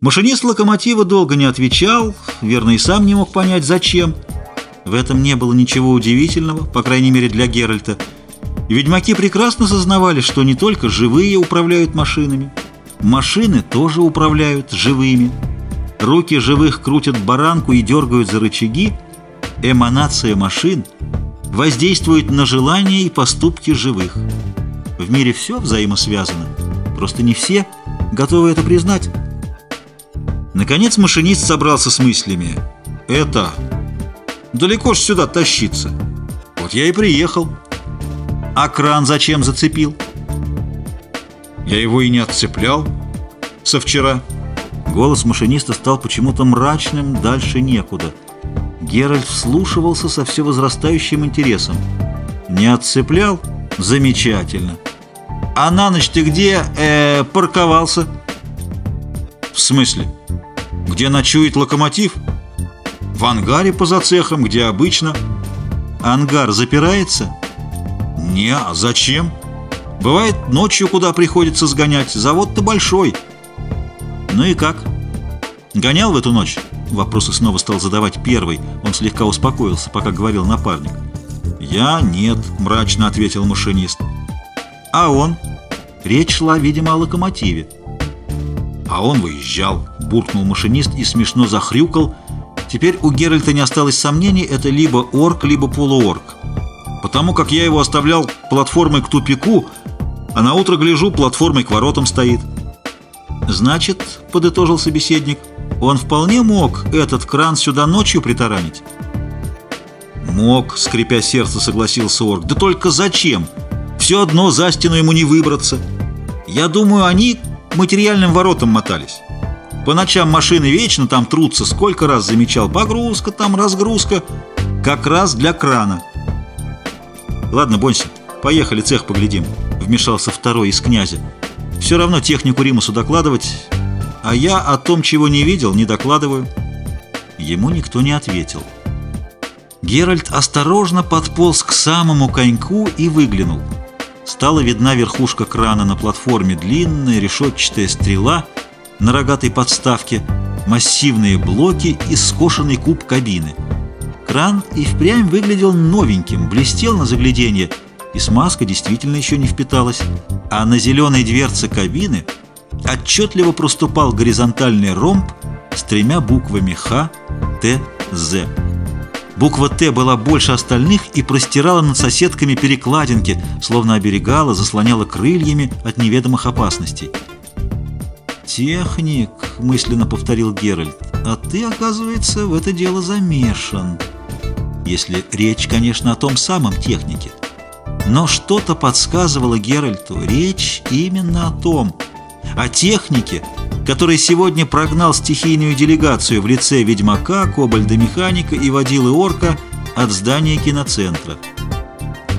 Машинист локомотива долго не отвечал, верно и сам не мог понять, зачем. В этом не было ничего удивительного, по крайней мере для Геральта. Ведьмаки прекрасно сознавали, что не только живые управляют машинами, машины тоже управляют живыми. Руки живых крутят баранку и дергают за рычаги. Эманация машин воздействует на желания и поступки живых. В мире все взаимосвязано, просто не все готовы это признать. Наконец машинист собрался с мыслями. «Это... Далеко ж сюда тащиться. Вот я и приехал. А кран зачем зацепил?» «Я его и не отцеплял со вчера». Голос машиниста стал почему-то мрачным, дальше некуда. Геральт вслушивался со все возрастающим интересом. «Не отцеплял? Замечательно. А на ночь ты где э, парковался?» «В смысле?» Где ночует локомотив? В ангаре поза цехом, где обычно. Ангар запирается? Не, а зачем? Бывает, ночью куда приходится сгонять. Завод-то большой. Ну и как? Гонял в эту ночь? Вопросы снова стал задавать первый. Он слегка успокоился, пока говорил напарник. «Я нет», — мрачно ответил машинист. «А он?» Речь шла, видимо, о локомотиве. «А он выезжал», — буркнул машинист и смешно захрюкал. Теперь у Геральта не осталось сомнений, это либо орк, либо полуорк. Потому как я его оставлял платформой к тупику, а на утро гляжу, платформой к воротам стоит. «Значит», — подытожил собеседник, — «он вполне мог этот кран сюда ночью притаранить». «Мог», — скрипя сердце, согласился орк. «Да только зачем? Все одно за стену ему не выбраться. Я думаю, они материальным воротам мотались. По ночам машины вечно там трутся, сколько раз замечал. Погрузка там, разгрузка. Как раз для крана. Ладно, Бонси, поехали цех поглядим, вмешался второй из князя. Все равно технику Римусу докладывать, а я о том, чего не видел, не докладываю. Ему никто не ответил. Геральт осторожно подполз к самому коньку и выглянул. Стала видна верхушка крана на платформе, длинная решетчатая стрела на рогатой подставке, массивные блоки и скошенный куб кабины. Кран и впрямь выглядел новеньким, блестел на загляденье, и смазка действительно еще не впиталась, а на зеленой дверце кабины отчетливо проступал горизонтальный ромб с тремя буквами Х, Т, З. Буква «Т» была больше остальных и простирала над соседками перекладинки, словно оберегала, заслоняла крыльями от неведомых опасностей. «Техник», — мысленно повторил Геральт, — «а ты, оказывается, в это дело замешан». Если речь, конечно, о том самом технике. Но что-то подсказывало Геральту, речь именно о том, о технике, который сегодня прогнал стихийную делегацию в лице ведьмака, кобальда-механика и водилы орка от здания киноцентра.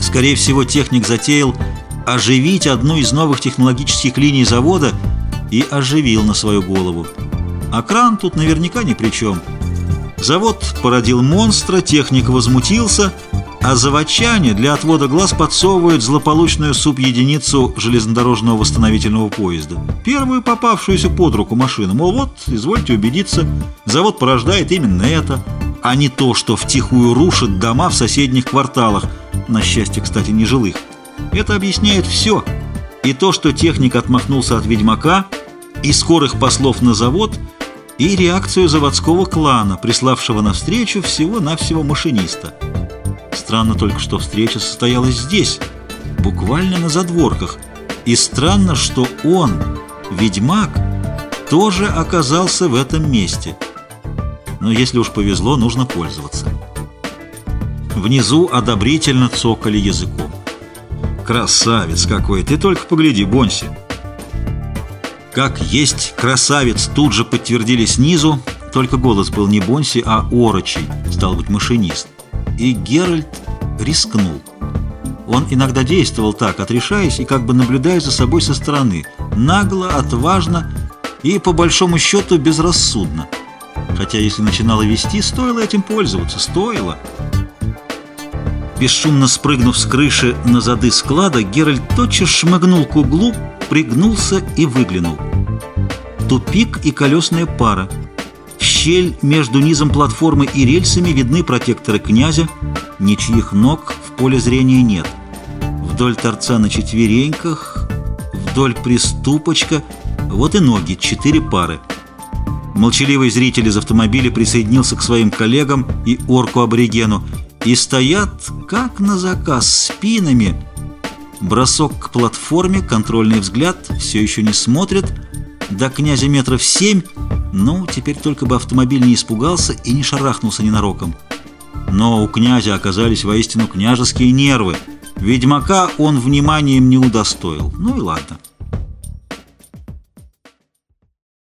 Скорее всего, техник затеял оживить одну из новых технологических линий завода и оживил на свою голову. А кран тут наверняка ни при чем. Завод породил монстра, техник возмутился – а заводчане для отвода глаз подсовывают злополучную субъединицу железнодорожного восстановительного поезда. Первую попавшуюся под руку машину. Мол, вот, извольте убедиться, завод порождает именно это, а не то, что втихую рушит дома в соседних кварталах, на счастье, кстати, нежилых. Это объясняет все. И то, что техник отмахнулся от ведьмака, и скорых послов на завод, и реакцию заводского клана, приславшего навстречу всего-навсего машиниста. Странно только, что встреча состоялась здесь, буквально на задворках. И странно, что он, ведьмак, тоже оказался в этом месте. Но если уж повезло, нужно пользоваться. Внизу одобрительно цокали языком. «Красавец какой! Ты только погляди, Бонси!» Как есть красавец, тут же подтвердили снизу, только голос был не Бонси, а Орочий, стал быть, машинист и Геральт рискнул. Он иногда действовал так, отрешаясь и как бы наблюдая за собой со стороны, нагло, отважно и, по большому счету, безрассудно. Хотя, если начинало вести, стоило этим пользоваться, стоило. Бесшумно спрыгнув с крыши на зады склада, Геральт тотчас шмыгнул к углу, пригнулся и выглянул. Тупик и колесная пара. В щель между низом платформы и рельсами видны протекторы князя, ничьих ног в поле зрения нет. Вдоль торца на четвереньках, вдоль приступочка, вот и ноги, четыре пары. Молчаливый зритель из автомобиля присоединился к своим коллегам и орку-аборигену и стоят, как на заказ, спинами. Бросок к платформе, контрольный взгляд, все еще не смотрят. До князя метров семь, ну, теперь только бы автомобиль не испугался и не шарахнулся ненароком. Но у князя оказались воистину княжеские нервы. Ведьмака он вниманием не удостоил. Ну и ладно.